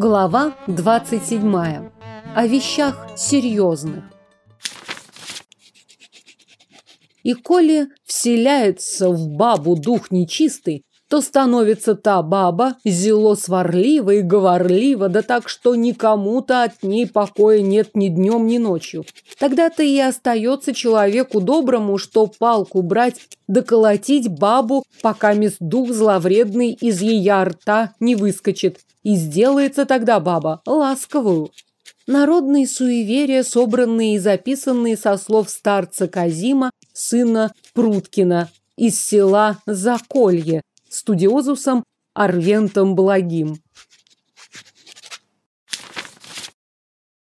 Глава 27. О вещах серьезных. И коли вселяется в бабу дух нечистый, то становится та баба зело сварлива и говорлива, да так, что никому-то от ней покоя нет ни днем, ни ночью. Тогда-то и остается человеку доброму, что палку брать да колотить бабу, пока мисс дух зловредный из ее рта не выскочит. И сделается тогда баба ласковую. Народные суеверия, собранные и записанные со слов старца Казима, сына Пруткина, из села Заколье, студиозусом Арвентом Благим.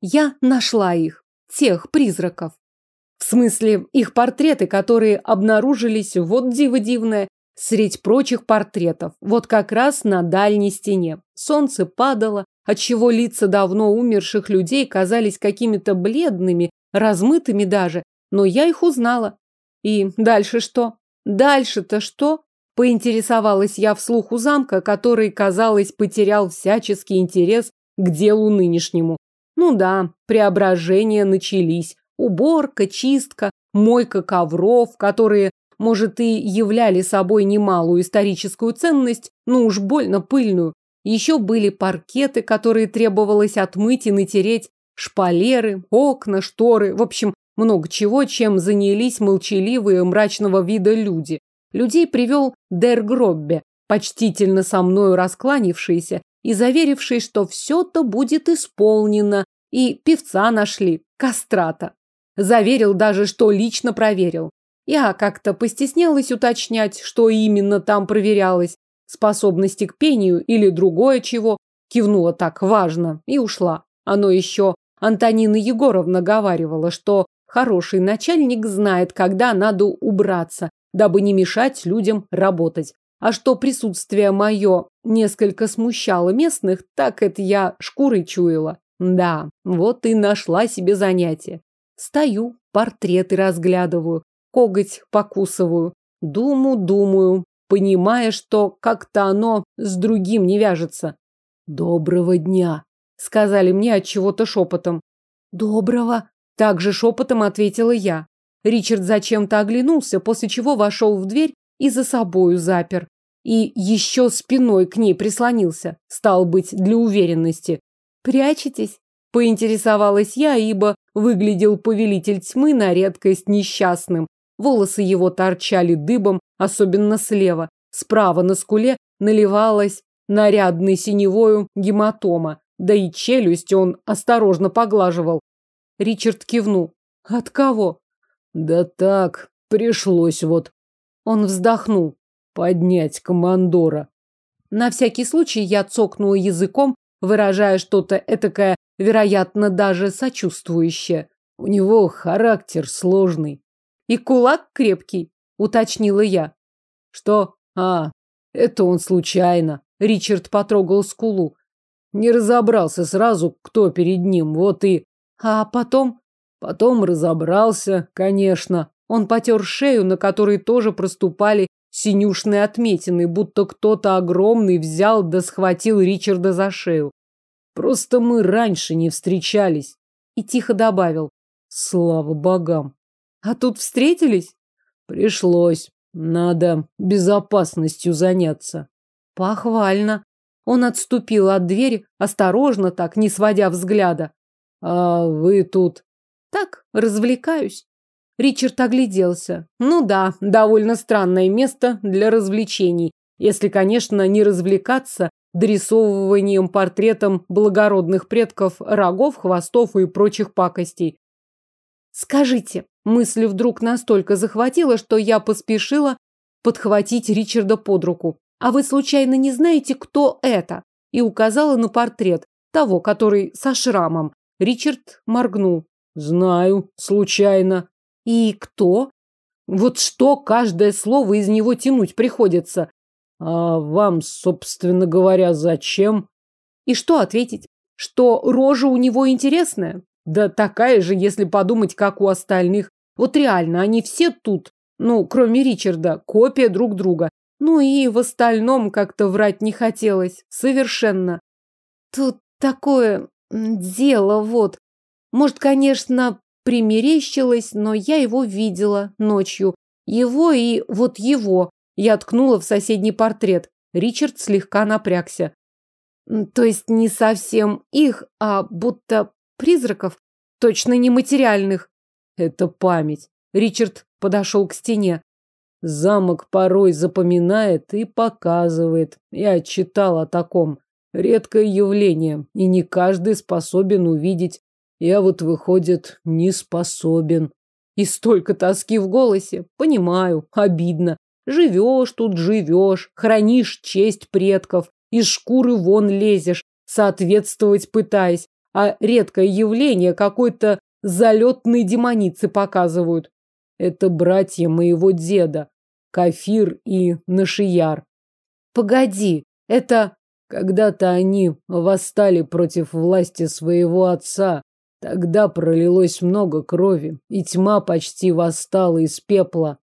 Я нашла их, тех призраков. В смысле, их портреты, которые обнаружились, вот диво дивное, средь прочих портретов, вот как раз на дальней стене. Солнце падало, отчего лица давно умерших людей казались какими-то бледными, размытыми даже, но я их узнала. И дальше что? Дальше-то что? Поинтересовалась я вслух у замка, который, казалось, потерял всяческий интерес к делу нынешнему. Ну да, преображения начались. Уборка, чистка, мойка ковров, которые, может, и являли собой немалую историческую ценность, но уж больно пыльную. Еще были паркеты, которые требовалось отмыть и натереть, шпалеры, окна, шторы, в общем, много чего, чем занялись молчаливые мрачного вида люди. Людей привел Дер Гроббе, почтительно со мною раскланившийся и заверивший, что все-то будет исполнено, и певца нашли, кастрата. Заверил даже, что лично проверил. Я как-то постеснялась уточнять, что именно там проверялось, способности к пению или другое чего, кивнула так важно и ушла. Оно еще Антонина Егоровна говаривала, что хороший начальник знает, когда надо убраться, дабы не мешать людям работать. А что присутствие мое несколько смущало местных, так это я шкурой чуяла. Да, вот и нашла себе занятие. Стою, портреты разглядываю, коготь покусываю, думаю, думаю, понимая, что как-то оно с другим не вяжется. Доброго дня, сказали мне от чего-то шепотом. Доброго, также шепотом ответила я. Ричард зачем-то оглянулся, после чего вошел в дверь и за собою запер. И еще спиной к ней прислонился, стал быть, для уверенности. «Прячетесь?» – поинтересовалась я, ибо выглядел повелитель тьмы на редкость несчастным. Волосы его торчали дыбом, особенно слева. Справа на скуле наливалась нарядной синевою гематома, да и челюсть он осторожно поглаживал. Ричард кивнул. «От кого?» Да так, пришлось вот. Он вздохнул. Поднять командора. На всякий случай я цокнула языком, выражая что-то этакое, вероятно, даже сочувствующее. У него характер сложный. И кулак крепкий, уточнила я. Что? А, это он случайно. Ричард потрогал скулу. Не разобрался сразу, кто перед ним, вот и... А потом Потом разобрался, конечно. Он потер шею, на которой тоже проступали синюшные отметины, будто кто-то огромный взял да схватил Ричарда за шею. Просто мы раньше не встречались. И тихо добавил. Слава богам. А тут встретились? Пришлось. Надо безопасностью заняться. Похвально. Он отступил от двери, осторожно так, не сводя взгляда. А вы тут так, развлекаюсь. Ричард огляделся. Ну да, довольно странное место для развлечений, если, конечно, не развлекаться дорисовыванием портретом благородных предков рогов, хвостов и прочих пакостей. Скажите, мысль вдруг настолько захватила, что я поспешила подхватить Ричарда под руку. А вы случайно не знаете, кто это? И указала на портрет, того, который со шрамом. Ричард моргнул. Знаю, случайно. И кто? Вот что каждое слово из него тянуть приходится. А вам, собственно говоря, зачем? И что ответить? Что рожа у него интересная? Да такая же, если подумать, как у остальных. Вот реально, они все тут, ну, кроме Ричарда, копия друг друга. Ну и в остальном как-то врать не хотелось. Совершенно. Тут такое дело, вот. Может, конечно, примерещилось, но я его видела ночью. Его и вот его. Я ткнула в соседний портрет. Ричард слегка напрягся. То есть не совсем их, а будто призраков, точно нематериальных. Это память. Ричард подошел к стене. Замок порой запоминает и показывает. Я читал о таком. Редкое явление, и не каждый способен увидеть. Я вот, выходит, не способен. И столько тоски в голосе. Понимаю, обидно. Живешь тут, живешь, хранишь честь предков, из шкуры вон лезешь, соответствовать пытаясь, а редкое явление какой-то залетной демоницы показывают. Это братья моего деда, Кафир и Нашияр. Погоди, это... Когда-то они восстали против власти своего отца. Тогда пролилось много крови, и тьма почти восстала из пепла.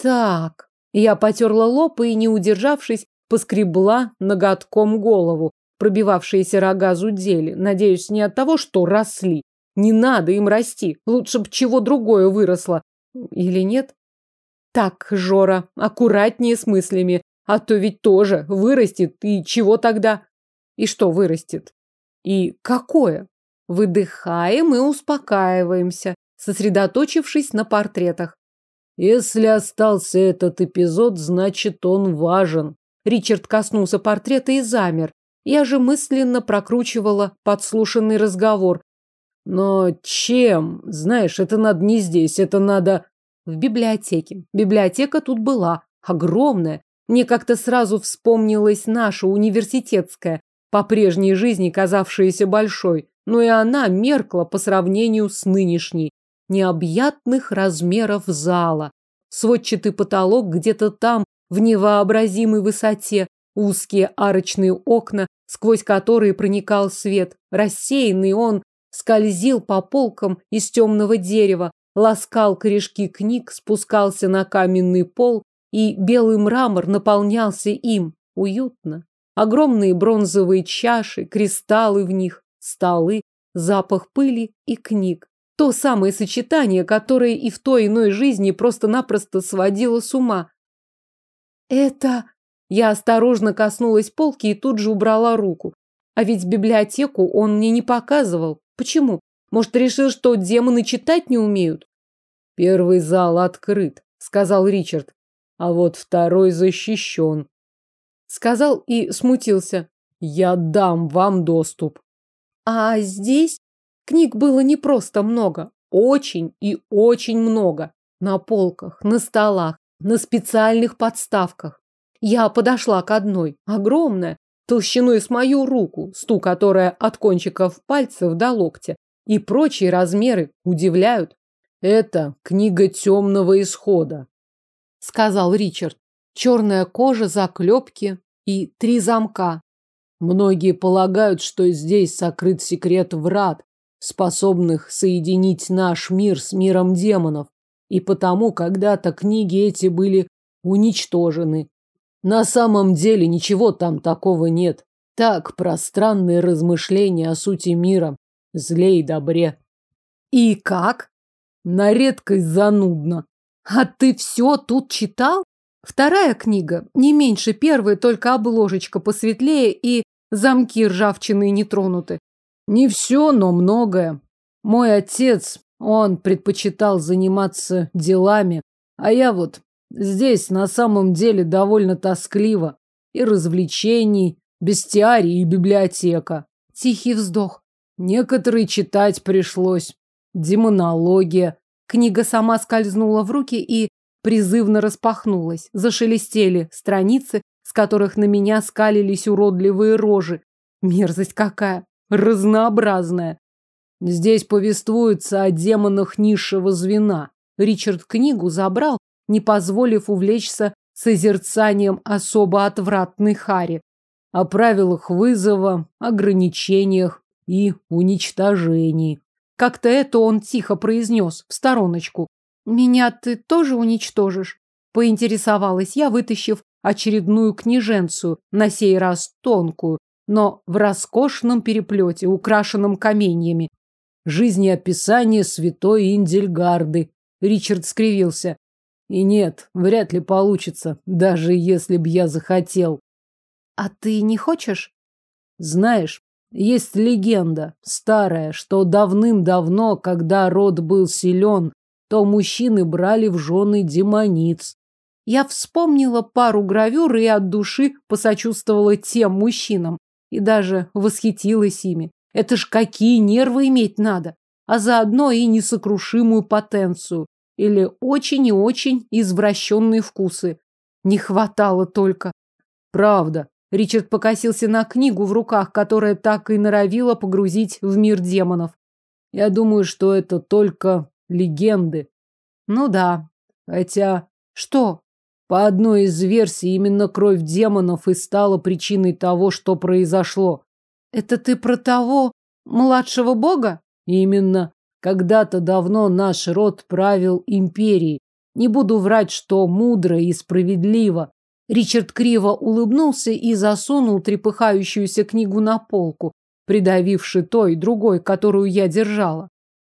Так, я потерла лоб и, не удержавшись, поскребла ноготком голову. Пробивавшиеся рога зудели. Надеюсь, не от того, что росли. Не надо им расти. Лучше бы чего другое выросло. Или нет? Так, Жора, аккуратнее с мыслями. А то ведь тоже вырастет. И чего тогда? И что вырастет? И какое? Выдыхаем и успокаиваемся, сосредоточившись на портретах. Если остался этот эпизод, значит, он важен. Ричард коснулся портрета и замер. Я же мысленно прокручивала подслушанный разговор. Но чем? Знаешь, это надо не здесь, это надо... В библиотеке. Библиотека тут была. Огромная. Мне как-то сразу вспомнилась наша университетская, по прежней жизни казавшаяся большой. Но и она меркла по сравнению с нынешней. Необъятных размеров зала. Сводчатый потолок где-то там, в невообразимой высоте, узкие арочные окна, сквозь которые проникал свет. Рассеянный он скользил по полкам из темного дерева, ласкал корешки книг, спускался на каменный пол, и белый мрамор наполнялся им. Уютно. Огромные бронзовые чаши, кристаллы в них, столы, запах пыли и книг. То самое сочетание, которое и в той иной жизни просто-напросто сводило с ума. Это... Я осторожно коснулась полки и тут же убрала руку. А ведь библиотеку он мне не показывал. Почему? Может, решил, что демоны читать не умеют? Первый зал открыт, сказал Ричард. А вот второй защищен. Сказал и смутился. Я дам вам доступ. А здесь книг было не просто много. Очень и очень много. На полках, на столах, на специальных подставках. Я подошла к одной, огромная, толщиной с мою руку, с ту, которая от кончиков пальцев до локтя, и прочие размеры удивляют. Это книга темного исхода, сказал Ричард. Черная кожа, заклепки и три замка. Многие полагают, что здесь сокрыт секрет врат, способных соединить наш мир с миром демонов. И потому когда-то книги эти были уничтожены. На самом деле ничего там такого нет. Так, пространные размышления о сути мира, зле и добре. И как? На редкость занудно. А ты все тут читал? Вторая книга, не меньше первой, только обложечка посветлее и замки ржавчины не тронуты. Не все, но многое. Мой отец он предпочитал заниматься делами, а я вот здесь на самом деле довольно тоскливо. И развлечений, бестиарий и библиотека. Тихий вздох. Некоторые читать пришлось. Демонология. Книга сама скользнула в руки и призывно распахнулась. Зашелестели страницы, с которых на меня скалились уродливые рожи. Мерзость какая! Разнообразная. Здесь повествуется о демонах низшего звена. Ричард книгу забрал, не позволив увлечься созерцанием особо отвратной хари. О правилах вызова, ограничениях и уничтожении. Как-то это он тихо произнес в стороночку. «Меня ты тоже уничтожишь?» Поинтересовалась я, вытащив очередную книженцию, на сей раз тонкую, но в роскошном переплете, украшенном каменьями. Жизнеописание святой Индельгарды. Ричард скривился. И нет, вряд ли получится, даже если б я захотел. А ты не хочешь? Знаешь, есть легенда, старая, что давным-давно, когда род был силен, то мужчины брали в жены демониц. Я вспомнила пару гравюр и от души посочувствовала тем мужчинам. И даже восхитилась ими. Это ж какие нервы иметь надо. А заодно и несокрушимую потенцию. Или очень и очень извращенные вкусы. Не хватало только. Правда. Ричард покосился на книгу в руках, которая так и норовила погрузить в мир демонов. Я думаю, что это только легенды. Ну да. Хотя... Что? По одной из версий, именно кровь демонов и стала причиной того, что произошло. Это ты про того младшего бога? Именно. Когда-то давно наш род правил империей. Не буду врать, что мудро и справедливо. Ричард криво улыбнулся и засунул трепыхающуюся книгу на полку, придавивши той, другой, которую я держала.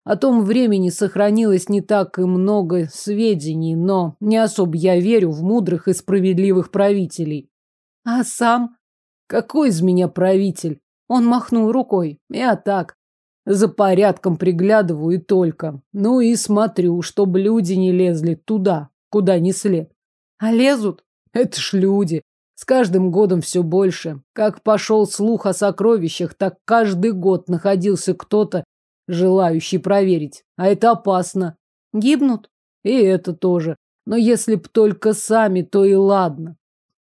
О том времени сохранилось не так и много сведений, но не особо я верю в мудрых и справедливых правителей. А сам? Какой из меня правитель? Он махнул рукой. Я так. За порядком приглядываю и только. Ну и смотрю, чтобы люди не лезли туда, куда не след. А лезут? Это ж люди. С каждым годом все больше. Как пошел слух о сокровищах, так каждый год находился кто-то, желающий проверить. А это опасно. Гибнут? И это тоже. Но если б только сами, то и ладно.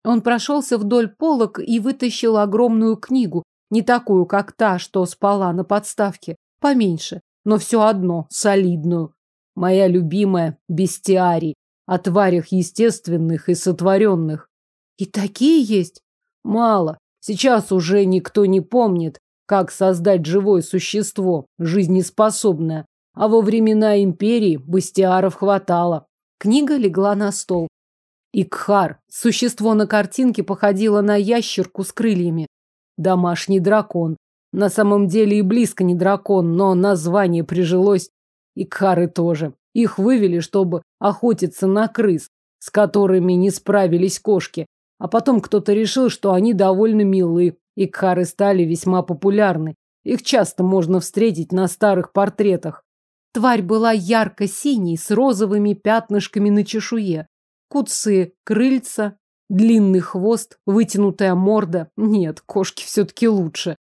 Он прошелся вдоль полок и вытащил огромную книгу, не такую, как та, что спала на подставке, поменьше, но все одно солидную. Моя любимая бестиарий о тварях естественных и сотворенных. И такие есть? Мало. Сейчас уже никто не помнит, как создать живое существо, жизнеспособное. А во времена империи бастиаров хватало. Книга легла на стол. Икхар, существо на картинке, походило на ящерку с крыльями. Домашний дракон. На самом деле и близко не дракон, но название прижилось. Икхары тоже. Их вывели, чтобы охотиться на крыс, с которыми не справились кошки. А потом кто-то решил, что они довольно милы, Икхары стали весьма популярны. Их часто можно встретить на старых портретах. Тварь была ярко-синей, с розовыми пятнышками на чешуе. Куцы, крыльца, длинный хвост, вытянутая морда. Нет, кошки все-таки лучше.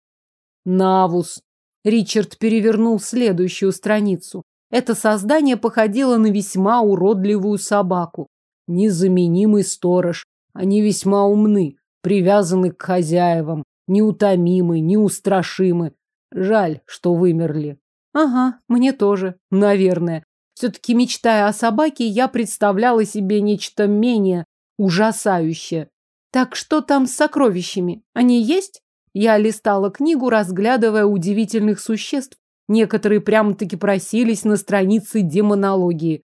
Навус. Ричард перевернул следующую страницу. Это создание походило на весьма уродливую собаку. Незаменимый сторож. Они весьма умны, привязаны к хозяевам неутомимы, неустрашимы. Жаль, что вымерли. Ага, мне тоже, наверное. Все-таки, мечтая о собаке, я представляла себе нечто менее ужасающее. Так что там с сокровищами? Они есть? Я листала книгу, разглядывая удивительных существ. Некоторые прямо-таки просились на страницы демонологии.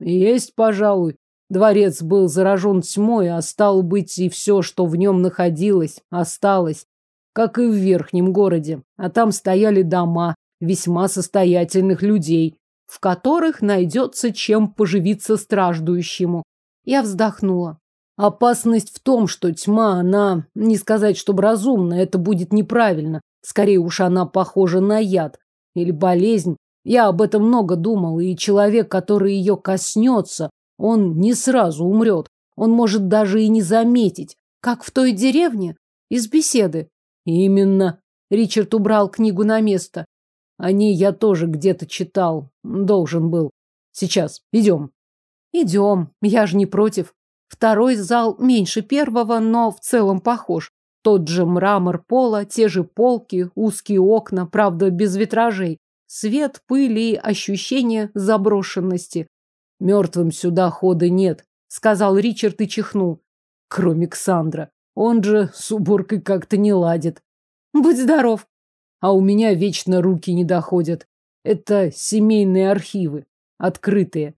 Есть, пожалуй. Дворец был заражен тьмой, а стало быть и все, что в нем находилось, осталось как и в верхнем городе. А там стояли дома весьма состоятельных людей, в которых найдется чем поживиться страждущему. Я вздохнула. Опасность в том, что тьма, она, не сказать, чтобы разумна, это будет неправильно. Скорее уж она похожа на яд или болезнь. Я об этом много думал, и человек, который ее коснется, он не сразу умрет. Он может даже и не заметить, как в той деревне из беседы. Именно. Ричард убрал книгу на место. О ней я тоже где-то читал. Должен был. Сейчас. Идем. Идем. Я же не против. Второй зал меньше первого, но в целом похож. Тот же мрамор пола, те же полки, узкие окна, правда, без витражей. Свет, пыль и ощущение заброшенности. Мертвым сюда хода нет, сказал Ричард и чихнул. Кроме Ксандра. Он же с уборкой как-то не ладит. Будь здоров. А у меня вечно руки не доходят. Это семейные архивы, открытые.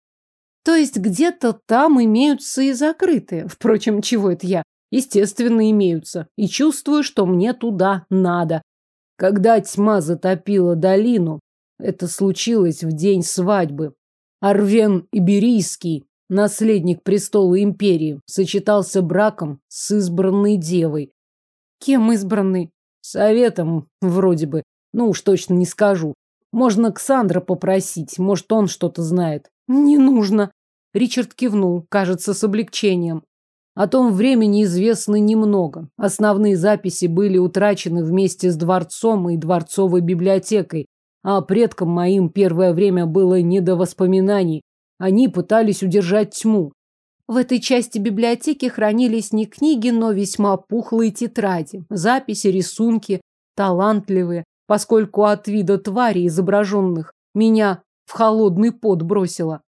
То есть где-то там имеются и закрытые. Впрочем, чего это я? Естественно, имеются. И чувствую, что мне туда надо. Когда тьма затопила долину, это случилось в день свадьбы. Арвен Иберийский, наследник престола империи, сочетался браком с избранной девой. Кем избранный? Советом, вроде бы. Ну уж точно не скажу. Можно Ксандра попросить, может, он что-то знает. Не нужно. Ричард кивнул, кажется, с облегчением. О том времени известно немного. Основные записи были утрачены вместе с дворцом и дворцовой библиотекой, а предкам моим первое время было не до воспоминаний. Они пытались удержать тьму. В этой части библиотеки хранились не книги, но весьма пухлые тетради, записи, рисунки, талантливые, поскольку от вида тварей, изображенных, меня в холодный пот бросило.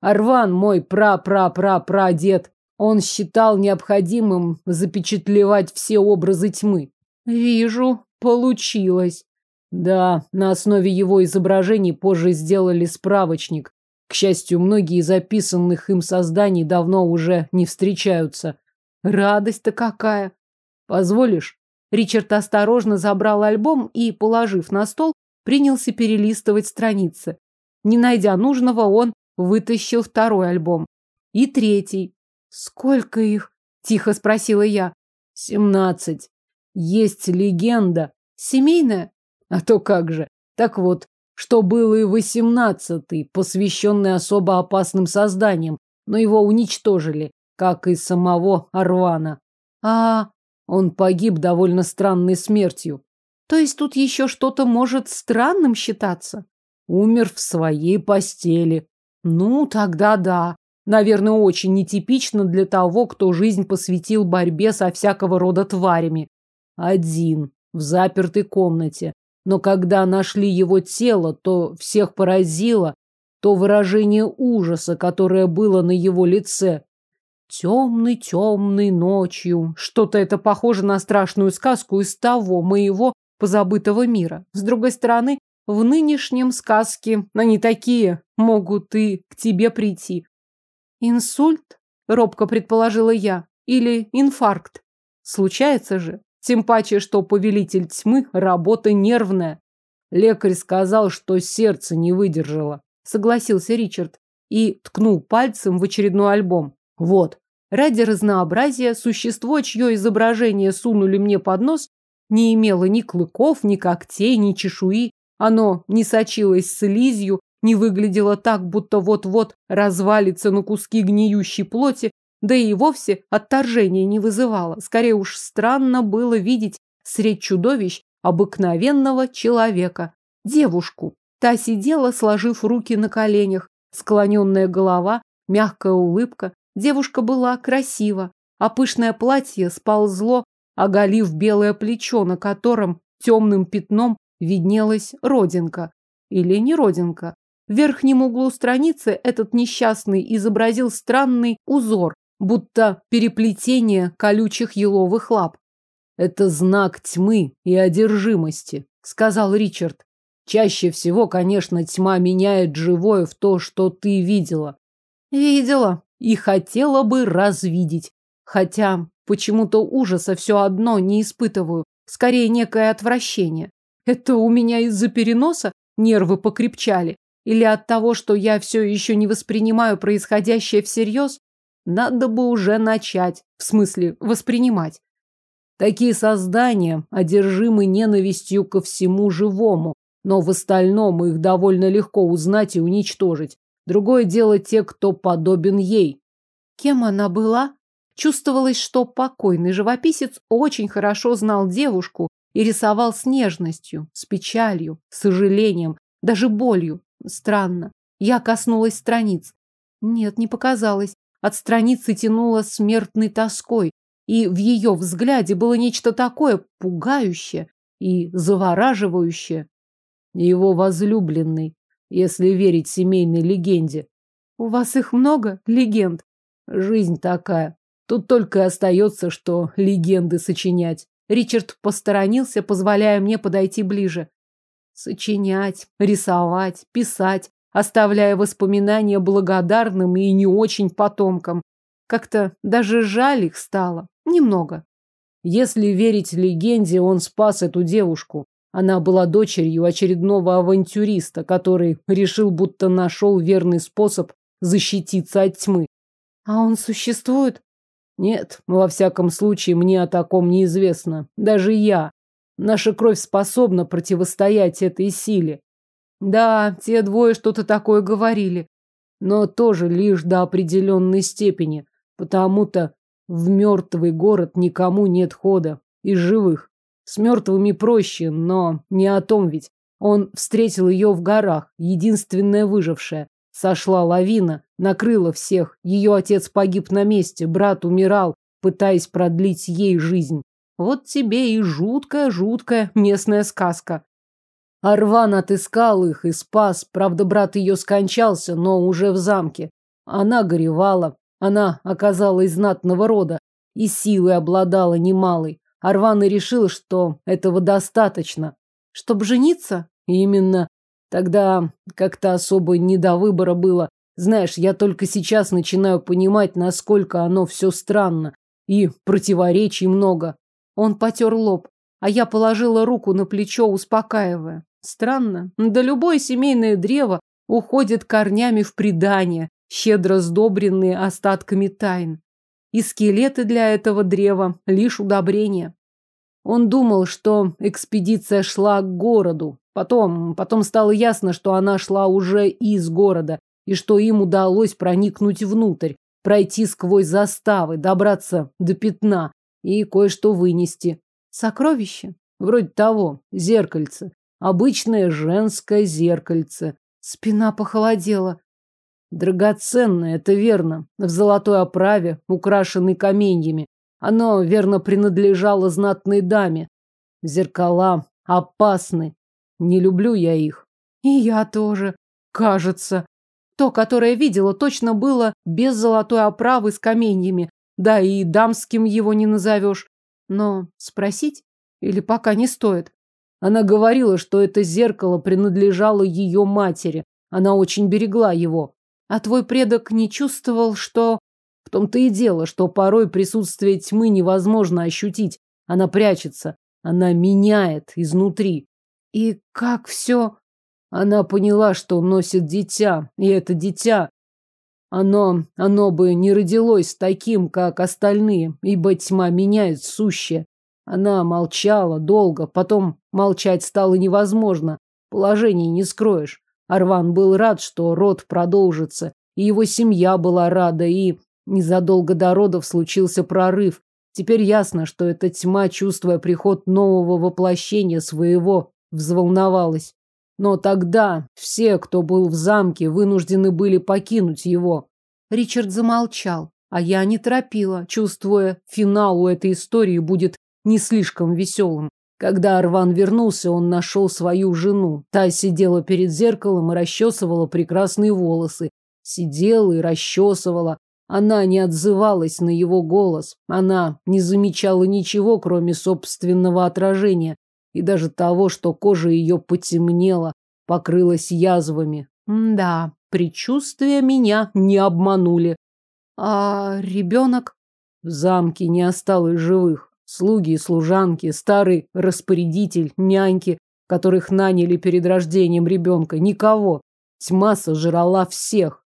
Арван, мой пра-пра-пра-прадед, он считал необходимым запечатлевать все образы тьмы. Вижу, получилось. Да, на основе его изображений позже сделали справочник. К счастью, многие из записанных им созданий давно уже не встречаются. Радость-то какая! Позволишь? Ричард осторожно забрал альбом и, положив на стол, принялся перелистывать страницы. Не найдя нужного, он вытащил второй альбом. И третий. «Сколько их?» – тихо спросила я. «Семнадцать. Есть легенда. Семейная?» А то как же. Так вот, что был и восемнадцатый, посвященный особо опасным созданиям, но его уничтожили, как и самого Арвана. А он погиб довольно странной смертью. То есть тут еще что-то может странным считаться? Умер в своей постели. Ну, тогда да. Наверное, очень нетипично для того, кто жизнь посвятил борьбе со всякого рода тварями. Один, в запертой комнате. Но когда нашли его тело, то всех поразило то выражение ужаса, которое было на его лице. Темный, темный ночью. Что-то это похоже на страшную сказку из того моего позабытого мира. С другой стороны, в нынешнем сказке они такие могут и к тебе прийти. Инсульт? Робко предположила я. Или инфаркт? Случается же. Тем паче, что повелитель тьмы – работа нервная. Лекарь сказал, что сердце не выдержало. Согласился Ричард и ткнул пальцем в очередной альбом. Вот. Ради разнообразия существо, чье изображение сунули мне под нос, не имело ни клыков, ни когтей, ни чешуи. Оно не сочилось слизью, не выглядело так, будто вот-вот развалится на куски гниющей плоти, да и вовсе отторжения не вызывало. Скорее уж странно было видеть средь чудовищ обыкновенного человека, девушку. Та сидела, сложив руки на коленях, склоненная голова, мягкая улыбка. Девушка была красива, а пышное платье сползло, оголив белое плечо, на котором темным пятном виднелась родинка. Или не родинка. В верхнем углу страницы этот несчастный изобразил странный узор, будто переплетение колючих еловых лап. Это знак тьмы и одержимости, сказал Ричард. Чаще всего, конечно, тьма меняет живое в то, что ты видела. Видела и хотела бы развидеть. Хотя почему-то ужаса все одно не испытываю, скорее некое отвращение. Это у меня из-за переноса нервы покрепчали? Или от того, что я все еще не воспринимаю происходящее всерьез? Надо бы уже начать, в смысле воспринимать. Такие создания одержимы ненавистью ко всему живому, но в остальном их довольно легко узнать и уничтожить. Другое дело те, кто подобен ей. Кем она была? Чувствовалось, что покойный живописец очень хорошо знал девушку и рисовал с нежностью, с печалью, сожалением, даже болью. Странно. Я коснулась страниц. Нет, не показалось. От страницы тянуло смертной тоской, и в ее взгляде было нечто такое пугающее и завораживающее. Его возлюбленный, если верить семейной легенде. У вас их много, легенд? Жизнь такая. Тут только остается, что легенды сочинять. Ричард посторонился, позволяя мне подойти ближе. Сочинять, рисовать, писать оставляя воспоминания благодарным и не очень потомкам. Как-то даже жаль их стало. Немного. Если верить легенде, он спас эту девушку. Она была дочерью очередного авантюриста, который решил, будто нашел верный способ защититься от тьмы. А он существует? Нет, во всяком случае, мне о таком неизвестно. Даже я. Наша кровь способна противостоять этой силе. Да, те двое что-то такое говорили. Но тоже лишь до определенной степени. Потому-то в мертвый город никому нет хода. Из живых. С мертвыми проще, но не о том ведь. Он встретил ее в горах, единственная выжившая. Сошла лавина, накрыла всех. Ее отец погиб на месте, брат умирал, пытаясь продлить ей жизнь. Вот тебе и жуткая-жуткая местная сказка. Арван отыскал их и спас. Правда, брат ее скончался, но уже в замке. Она горевала. Она оказалась знатного рода и силой обладала немалой. Арван и решил, что этого достаточно. Чтобы жениться? Именно. Тогда как-то особо не до выбора было. Знаешь, я только сейчас начинаю понимать, насколько оно все странно. И противоречий много. Он потер лоб, а я положила руку на плечо, успокаивая. Странно, да любое семейное древо уходит корнями в предание, щедро сдобренные остатками тайн. И скелеты для этого древа лишь удобрение. Он думал, что экспедиция шла к городу. Потом, потом стало ясно, что она шла уже из города, и что им удалось проникнуть внутрь, пройти сквозь заставы, добраться до пятна и кое-что вынести. Сокровище? Вроде того, зеркальце. Обычное женское зеркальце. Спина похолодела. Драгоценное, это верно. В золотой оправе, украшенной каменьями. Оно, верно, принадлежало знатной даме. Зеркала опасны. Не люблю я их. И я тоже, кажется. То, которое видела, точно было без золотой оправы с каменьями. Да и дамским его не назовешь. Но спросить? Или пока не стоит? Она говорила, что это зеркало принадлежало ее матери. Она очень берегла его. А твой предок не чувствовал, что... В том-то и дело, что порой присутствие тьмы невозможно ощутить. Она прячется. Она меняет изнутри. И как все... Она поняла, что носит дитя, и это дитя оно, оно бы не родилось таким, как остальные, ибо тьма меняет сущее. Она молчала долго, потом молчать стало невозможно. Положение не скроешь. Арван был рад, что род продолжится, и его семья была рада, и незадолго до родов случился прорыв. Теперь ясно, что эта тьма, чувствуя приход нового воплощения своего, взволновалась. Но тогда все, кто был в замке, вынуждены были покинуть его. Ричард замолчал, а я не торопила, чувствуя, финал у этой истории будет не слишком веселым. Когда Арван вернулся, он нашел свою жену. Та сидела перед зеркалом и расчесывала прекрасные волосы. Сидела и расчесывала. Она не отзывалась на его голос. Она не замечала ничего, кроме собственного отражения и даже того, что кожа ее потемнела, покрылась язвами. Да, предчувствия меня не обманули. А ребенок? В замке не осталось живых. Слуги и служанки, старый распорядитель, няньки, которых наняли перед рождением ребенка. Никого. Тьма сожрала всех.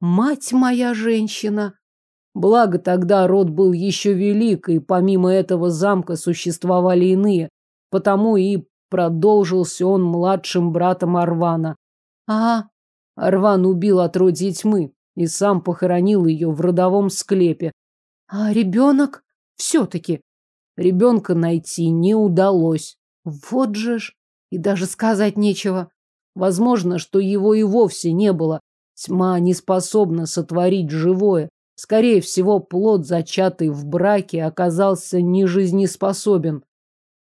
Мать моя женщина! Благо тогда род был еще велик, и помимо этого замка существовали иные, Потому и продолжился он младшим братом Арвана. А Арван убил отродье тьмы и сам похоронил ее в родовом склепе. А ребенок? Все-таки. Ребенка найти не удалось. Вот же ж. И даже сказать нечего. Возможно, что его и вовсе не было. Тьма не способна сотворить живое. Скорее всего, плод, зачатый в браке, оказался нежизнеспособен.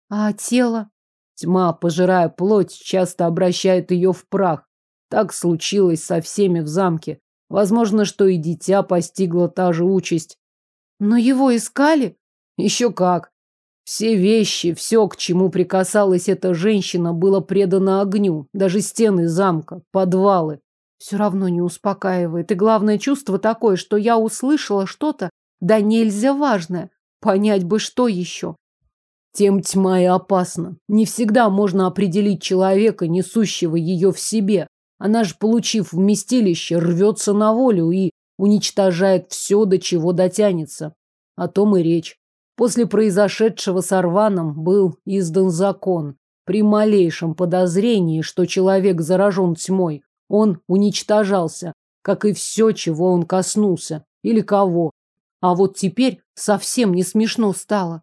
А тело? Тьма, пожирая плоть, часто обращает ее в прах. Так случилось со всеми в замке. Возможно, что и дитя постигла та же участь. Но его искали? Еще как. Все вещи, все, к чему прикасалась эта женщина, было предано огню. Даже стены замка, подвалы. Все равно не успокаивает. И главное чувство такое, что я услышала что-то, да нельзя важное. Понять бы, что еще. Тем тьма и опасна. Не всегда можно определить человека, несущего ее в себе. Она же, получив вместилище, рвется на волю и уничтожает все, до чего дотянется. О том и речь. После произошедшего с Арваном был издан закон. При малейшем подозрении, что человек заражен тьмой, он уничтожался, как и все, чего он коснулся, или кого. А вот теперь совсем не смешно стало.